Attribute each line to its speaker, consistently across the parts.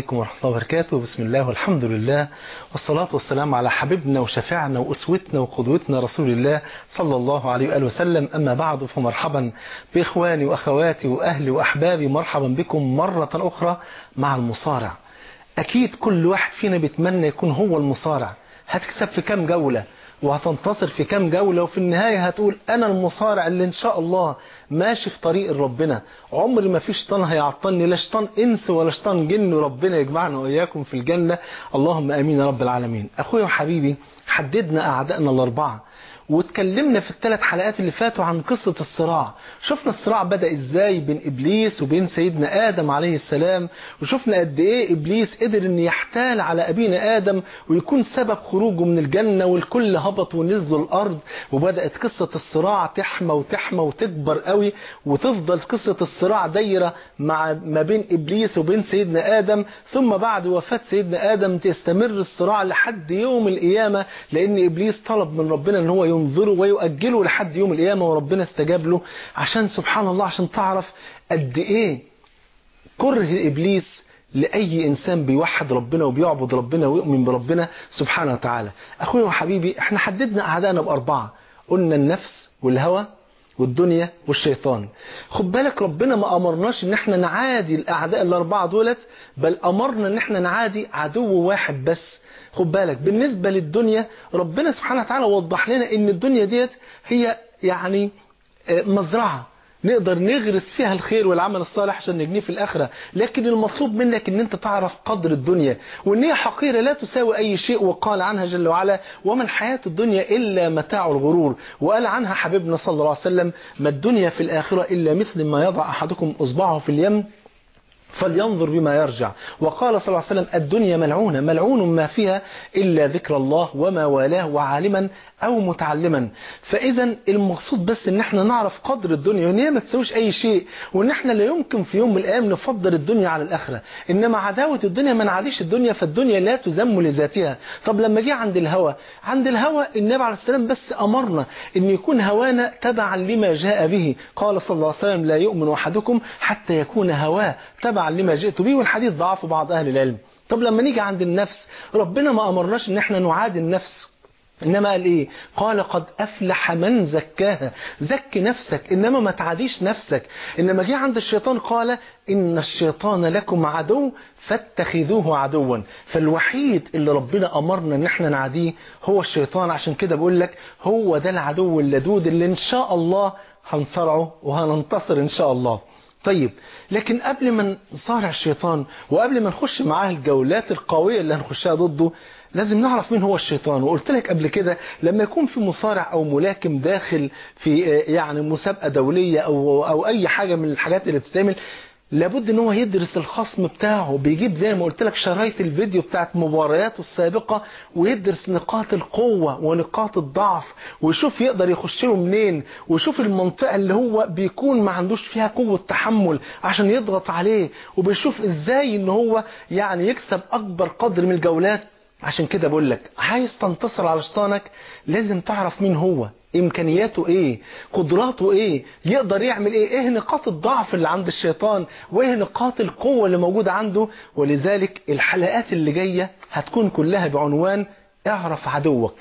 Speaker 1: عليكم ورحمة الله وبركاته. بسم الله والحمد لله. والصلاة والسلام على حبيبنا وشفيعنا وأسوتنا وقدوتنا رسول الله صلى الله عليه وآله وسلم. أما بعد فمرحبا بإخواني وأخواتي وأهلي وأحبابي. مرحبا بكم مرة أخرى مع المصارع. أكيد كل واحد فينا بيتمنى يكون هو المصارع. هتكسب في كام جولة؟ وهتنتصر في كام جولة وفي النهاية هتقول أنا المصارع اللي إن شاء الله ماشي في طريق ربنا. عمر ما في شيطان هيعطلني لا شيطان إنس ولا شيطان جن ربنا يجمعنا وإياكم في الجنة. اللهم أمين يا رب العالمين. أخويا وحبيبي حددنا أعدائنا الأربعة. واتكلمنا في الثلاث حلقات اللي فاتوا عن قصة الصراع. شفنا الصراع بدأ إزاي بين إبليس وبين سيدنا آدم عليه السلام وشفنا قد إيه إبليس قدر إن يحتال على أبينا آدم ويكون سبب خروجه من الجنة والكل هبط ونزلوا الأرض وبدأت قصة الصراع تحمى وتحمى وتكبر قوي وتفضل قصة الصراع دايرة مع ما بين إبليس وبين سيدنا آدم ثم بعد وفاة سيدنا آدم تستمر الصراع لحد يوم القيامة لأن إبليس طلب من ربنا إن هو ينظره ويؤجله لحد يوم القيامة وربنا استجاب له عشان سبحان الله عشان تعرف قد إيه كره إبليس لأي إنسان بيوحد ربنا وبيعبد ربنا ويؤمن بربنا سبحانه وتعالى. أخويا وحبيبي إحنا حددنا أعدائنا بأربعة قلنا النفس والهوى والدنيا والشيطان. خد بالك ربنا ما أمرناش إن إحنا نعادي الأعداء الأربعة دولت بل أمرنا إن إحنا نعادي عدو واحد بس خد بالك بالنسبة للدنيا ربنا سبحانه وتعالى وضح لنا إن الدنيا ديت هي يعني مزرعة. نقدر نغرس فيها الخير والعمل الصالح عشان نجنيه في الآخرة. لكن المطلوب منك إن أنت تعرف قدر الدنيا. وإن هي حقيرة لا تساوي أي شيء وقال عنها جل وعلا وما الحياة الدنيا إلا متاع الغرور. وقال عنها حبيبنا صلى الله عليه وسلم ما الدنيا في الآخرة إلا مثل ما يضع أحدكم أصبعه في اليم فلينظر بما يرجع. وقال صلى الله عليه وسلم الدنيا ملعونة ملعون ما فيها إلا ذكر الله وما والاه وعالما أو متعلما. فإذا المقصود بس إن إحنا نعرف قدر الدنيا وإن هي ما تسويش أي شيء وإن إحنا لا يمكن في يوم من الأيام نفضل الدنيا على الآخرة. إنما عداوة الدنيا ما نعاديش الدنيا فالدنيا لا تذم لذاتها. طب لما جه عند الهوى عند الهوى النبي عليه السلام بس أمرنا إن يكون هوانا تبعا لما جاء به. قال صلى الله عليه وسلم لا يؤمن أحدكم حتى يكون هواه تبعا لما جئت به. والحديث ضعف بعض أهل العلم. طب لما نيجي عند النفس ربنا ما أمرناش إن إحنا نعادي النفس. إنما قال إيه قال قد أفلح من زكاها. زك نفسك إنما ما تعاديش نفسك. إنما جه عند الشيطان قال إن الشيطان لكم عدو فاتخذوه عدوا. فالوحيد اللي ربنا أمرنا إن إحنا نعاديه هو الشيطان. عشان كده بقول لك هو ده العدو اللدود اللي إن شاء الله هنصرعه وهننتصر إن شاء الله. طيب لكن قبل ما نصارع الشيطان وقبل ما نخش معاه الجولات القوية اللي هنخشها ضده لازم نعرف مين هو الشيطان. وقلت لك قبل كده لما يكون في مصارع أو ملاكم داخل في يعني مسابقة دولية أو أو أي حاجة من الحاجات اللي بتتعمل لابد إن هو يدرس الخصم بتاعه. بيجيب زي ما قلت لك شرايط الفيديو بتاعت مبارياته السابقة ويدرس نقاط القوة ونقاط الضعف ويشوف يقدر يخش له منين ويشوف المنطقة اللي هو بيكون ما عندوش فيها قوة تحمل عشان يضغط عليه وبيشوف إزاي إن هو يعني يكسب أكبر قدر من الجولات. عشان كده بقول لك عايز تنتصر على شيطانك لازم تعرف مين هو إمكانياته إيه قدراته إيه يقدر يعمل إيه إيه نقاط الضعف اللي عند الشيطان وإيه نقاط القوة اللي موجودة عنده. ولذلك الحلقات اللي جاية هتكون كلها بعنوان اعرف عدوك.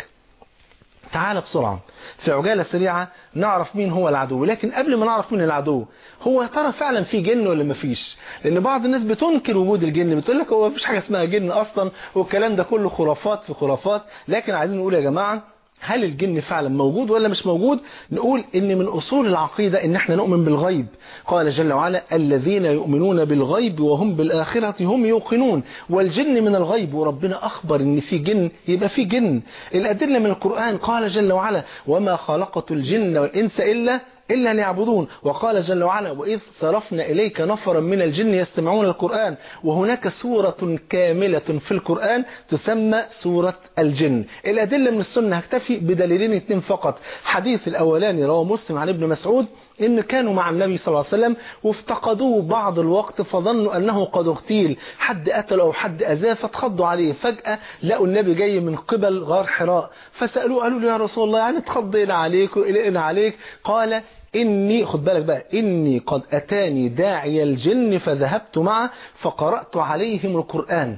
Speaker 1: تعال بسرعة. في عجالة سريعة نعرف مين هو العدو. لكن قبل ما نعرف مين العدو هو ترى فعلا في جن ولا ما فيش؟ لأن بعض الناس بتنكر وجود الجن بتقول لك هو مفيش حاجة اسمها جن أصلا والكلام ده كله خرافات في خرافات. لكن عايزين نقول يا جماعة هل الجن فعلا موجود ولا مش موجود؟ نقول إن من أصول العقيدة إن إحنا نؤمن بالغيب. قال جل وعلا الذين يؤمنون بالغيب وهم بالآخرة هم يوقنون. والجن من الغيب وربنا أخبر إن في جن يبقى في جن. الأدلة من القرآن قال جل وعلا وما خلقت الجن والإنس إلا إلا ليعبدون وقال جل وعلا وإذ صرفنا إليك نفرا من الجن يستمعون القرآن وهناك سورة كاملة في القرآن تسمى سورة الجن. الأدلة من السنة هكتفي بدليلين اثنين فقط. حديث الأولاني رواه مسلم عن ابن مسعود إن كانوا مع النبي صلى الله عليه وسلم وافتقدوه بعض الوقت فظنوا أنه قد اغتيل. حد قتل أو حد أذاه فاتخضوا عليه. فجأة لقوا النبي جاي من قبل غار حراء. فسألوه قالوا له يا رسول الله يعني اتخضينا عليك وقلقنا عليك؟ قال إني خد بالك بقى إني قد أتاني داعي الجن فذهبت معه فقرأت عليهم القرآن.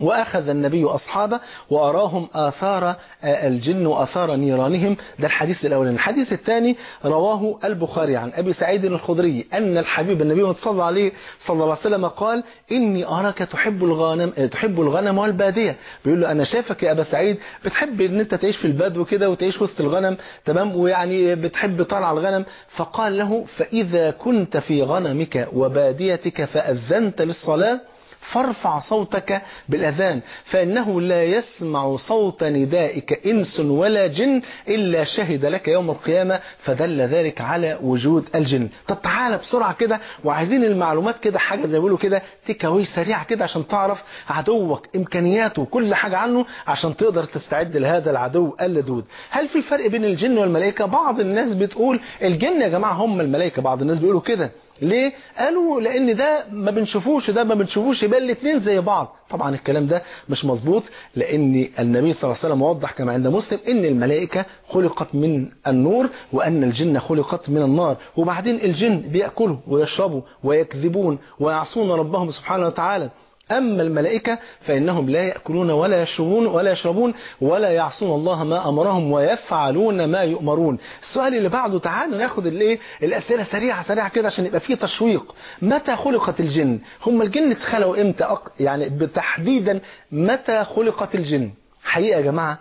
Speaker 1: وأخذ النبي أصحابه وأراهم آثار الجن وآثار نيرانهم. ده الحديث الأولاني. الحديث الثاني رواه البخاري عن أبي سعيد الخضري أن الحبيب النبي صلى الله عليه صلى الله عليه وسلم قال إني أراك تحب الغنم تحب الغنم والبادية. بيقول له أنا شايفك يا أبا سعيد بتحب إن أنت تعيش في البدو كده وتعيش وسط الغنم تمام؟ ويعني بتحب طلع الغنم. فقال له فإذا كنت في غنمك وباديتك فأذنت للصلاة فارفع صوتك بالأذان فإنه لا يسمع صوت ندائك إنس ولا جن إلا شهد لك يوم القيامة فدل ذلك على وجود الجن. طب تعالى بسرعة كده وعايزين المعلومات كده حاجة زي بيقولوا كده تكاوي سريعة كده عشان تعرف عدوك إمكانياته وكل حاجة عنه عشان تقدر تستعد لهذا العدو اللدود. هل في فرق بين الجن والملائكة؟ بعض الناس بتقول الجن يا جماعة هم الملائكة بعض الناس بيقولوا كده. ليه؟ قالوا لأن ده ما بنشوفوش ده ما بنشوفوش يبقى الاثنين زي بعض. طبعا الكلام ده مش مظبوط لأن النبي صلى الله عليه وسلم وضح كما عند مسلم إن الملائكة خلقت من النور وأن الجن خلقت من النار. وبعدين الجن بيأكلوا ويشربوا ويكذبون ويعصون ربهم سبحانه وتعالى. أما الملائكة فإنهم لا يأكلون ولا يشربون ولا يشربون ولا يعصون الله ما أمرهم ويفعلون ما يؤمرون. السؤال اللي بعده تعالوا ناخد الايه الأسئلة سريعة سريعة كده عشان يبقى فيه تشويق. متى خلقت الجن؟ هم الجن اتخلقوا إمتى. يعني بتحديدا متى خلقت الجن؟ حقيقة يا جماعة؟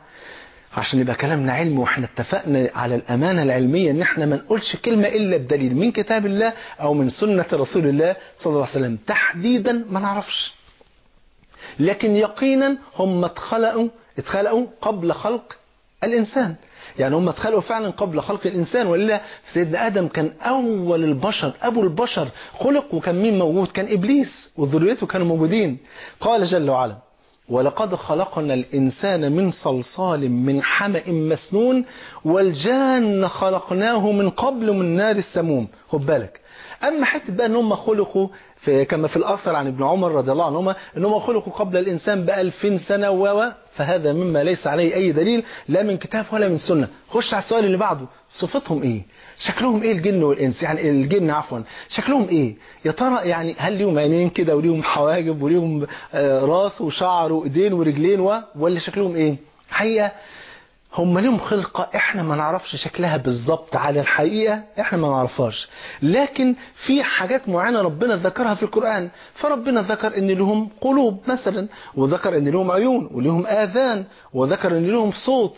Speaker 1: عشان يبقى كلامنا علم وإحنا اتفقنا على الأمانة العلمية إن إحنا ما نقولش كلمة إلا بدليل من كتاب الله أو من سنة رسول الله صلى الله عليه وسلم. تحديدا ما نعرفش. لكن يقينا هم اتخلقوا اتخلقوا قبل خلق الإنسان. يعني هم اتخلقوا فعلا قبل خلق الإنسان وإلا سيدنا آدم كان أول البشر أبو البشر خلق وكان مين موجود؟ كان إبليس وذريته كانوا موجودين. قال جل وعلا ولقد خلقنا الإنسان من صلصال من حمأ مسنون والجان خلقناه من قبل من نار السموم. خد بالك. أما حتة بقى ان هم خلقوا في كما في الأثر عن ابن عمر رضي الله عنهما ان هم خلقوا قبل الإنسان بألفين سنة و فهذا مما ليس عليه أي دليل لا من كتاب ولا من سنة. خش على السؤال اللي بعده صفتهم إيه؟ شكلهم إيه الجن والإنس؟ يعني الجن عفوا. شكلهم إيه؟ يا ترى يعني هل ليهم عينين كده وليهم حواجب وليهم راس وشعر وإيدين ورجلين و... ولا شكلهم إيه؟ حقيقة هم لهم خلقة إحنا ما نعرفش شكلها بالظبط على الحقيقة إحنا ما نعرفهاش. لكن في حاجات معينة ربنا ذكرها في القرآن. فربنا ذكر إن لهم قلوب مثلا وذكر إن لهم عيون ولهم آذان وذكر إن لهم صوت.